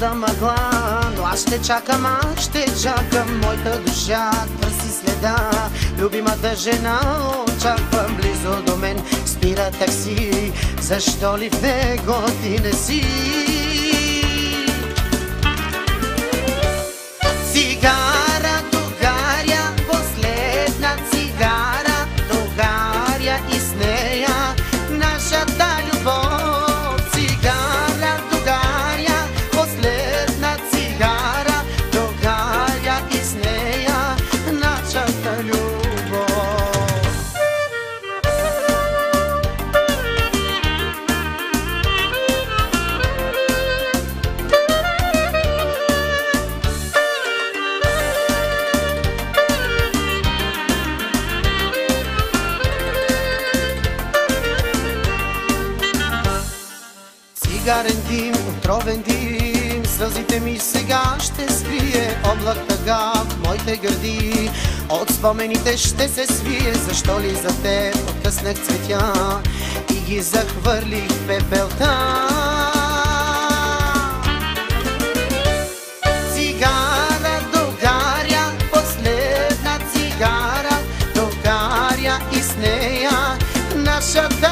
млада мъгла Но аз ще чакам, аз ще чакам Моята душа търси следа. Любимата жена очаква близо до мен Спира такси, защо ли в него ти не си? Цигара догаря, последна цигара Цигарен дим, отровен дим. Сълзите ми сега ще скрие Облак тъга в моите гърди. От спомените ще се свие Защо ли за те откъснах цветя? И ги захвърлих в пепелта. Цигара догаря, последна цигара догаря и с нея нашата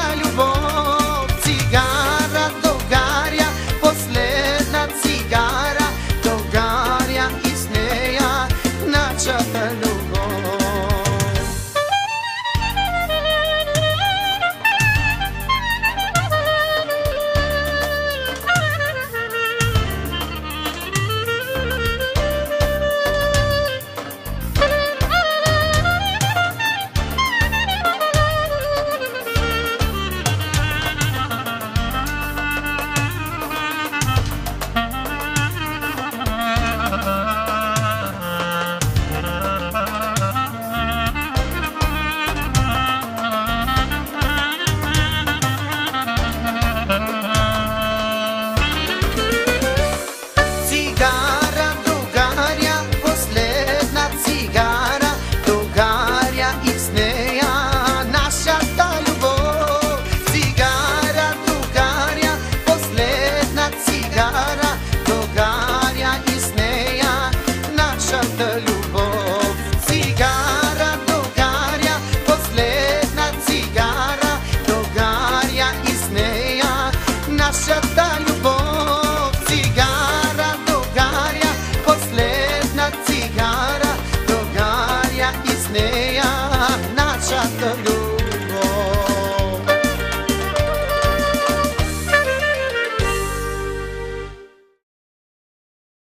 Márcia tá